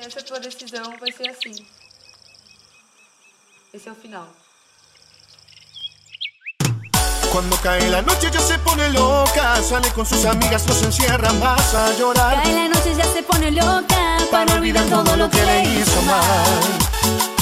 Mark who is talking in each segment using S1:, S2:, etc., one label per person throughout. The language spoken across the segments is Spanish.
S1: Essa tua decisão vai ser assim. Esse é o final.
S2: Cuando cae la noche ya se pone loca, sale con sus amigas, los encierra, vas a llorar.
S3: Cae la noche ya se pone loca para olvidar todo lo que le hizo mal. Por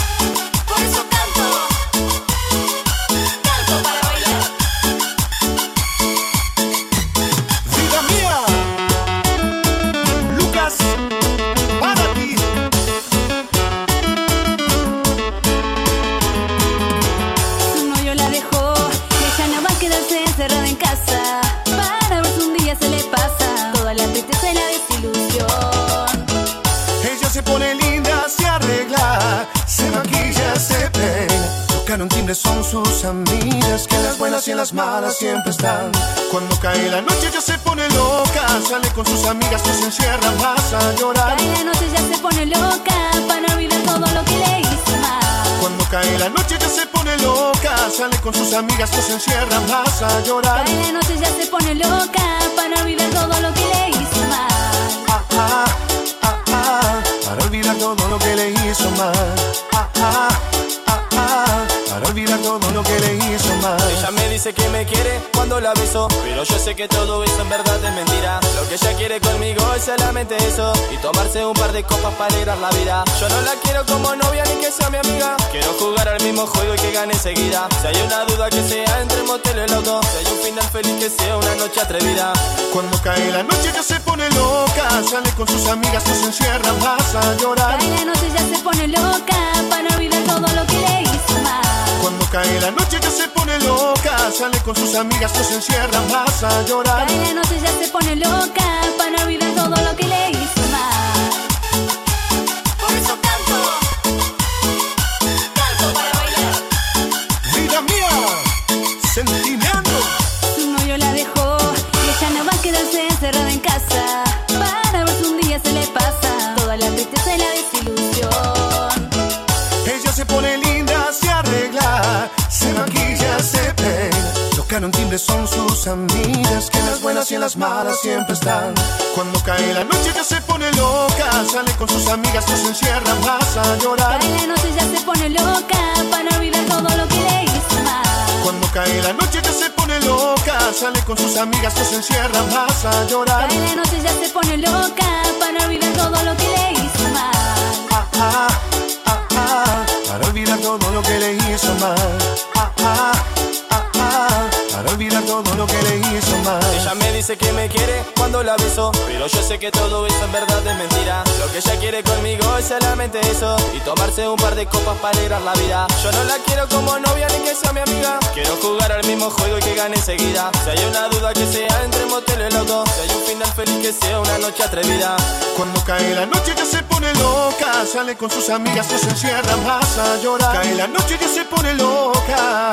S2: Timbre, son sus amigas, que en las buenas y en las malas siempre están. Cuando cae la noche ya se pone loca, sale con sus amigas, los encierra, vas a llorar.
S3: Cae la noche ya se pone loca para olvidar todo lo que le hizo mal.
S2: Cuando cae la noche ya se pone loca, sale con sus amigas, los encierra, vas a llorar.
S3: Cae la noche ya se pone loca para olvidar todo lo que le hizo mal.
S2: Ah, ah, ah, ah, para olvidar todo lo que le hizo mal. Lo que le hizo mal.
S4: Ella me dice que me quiere cuando la beso Pero yo sé que todo eso en verdad es mentira. Lo que ella quiere conmigo es solamente eso Y tomarse un par de copas para alegrar la vida. Yo no la quiero como novia ni que sea mi amiga. Quiero jugar al mismo juego y que gane enseguida. Si hay una duda que sea entre el motel y el auto. Si hay un final feliz que sea una noche atrevida.
S2: Cuando cae la noche ya se pone loca, sale con sus amigas, los encierra, vas a llorar.
S3: Cae la noche ya se pone loca para olvidar todo lo que le hizo mal.
S2: La noche ya se pone loca, sale con sus amigas, los encierra, vas a llorar.
S3: Cae la noche ya se pone loca para olvidar todo lo que le hizo mal. Por eso canto, canto para bailar.
S2: Vida mía, sentimiento.
S3: Su novio la dejó y ella no va a quedarse encerrada en casa. Para ver si un día se le pasa toda la tristeza y la desilusión.
S2: Ella se pone linda, un timbre, son sus amigas, que en las buenas y en las malas siempre están. Cuando cae la noche ya se pone loca, sale con sus amigas, los encierra, vas a llorar.
S3: Cae la noche ya se pone loca para olvidar todo lo que le hizo mal.
S2: Cuando cae la noche ya se pone loca, sale con sus amigas, los encierra, vas a llorar.
S3: Cae la noche ya se pone loca para olvidar todo lo que le hizo mal.
S2: Ah, ah, ah, ah, para olvidar todo lo que le hizo mal. Todo lo que le hizo mal.
S4: Ella me dice que me quiere cuando la beso Pero yo sé que todo eso en verdad es mentira. Lo que ella quiere conmigo es solamente eso Y tomarse un par de copas para alegrar la vida. Yo no la quiero como novia ni que sea mi amiga. Quiero jugar al mismo juego y que gane enseguida. Si hay una duda que sea entre el motel y el auto. Si hay un final feliz que sea una noche atrevida.
S2: Cuando cae la noche ya se pone loca, sale con sus amigas, los encierra, vas a llorar. Cae la noche ya se pone loca.